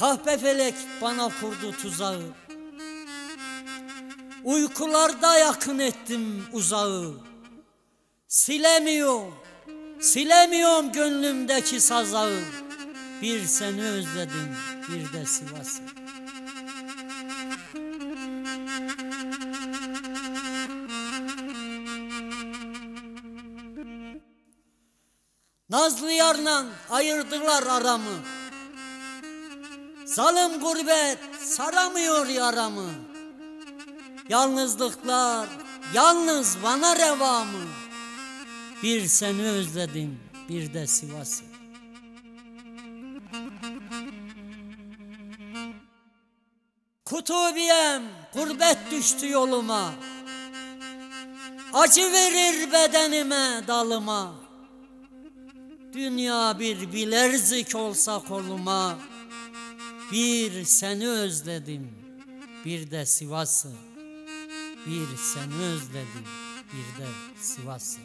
Kahpe felek bana kurdu tuzağı. Uykularda yakın ettim uzağı. Silemiyorum, silemiyorum gönlümdeki sazağı. Bir seni özledim, bir de Sivas'ı. Nazlı yarla ayırdılar aramı Zalim gurbet saramıyor yaramı. Yalnızlıklar yalnız bana reva mı? Bir seni özledim bir de Sivas'ı. Kutubiyem gurbet düştü yoluma. Acı verir bedenime dalıma. Dünya bir bilerzik olsa koluma bir seni özledim, bir de Sivas'ı. Bir seni özledim, bir de Sivas'ı.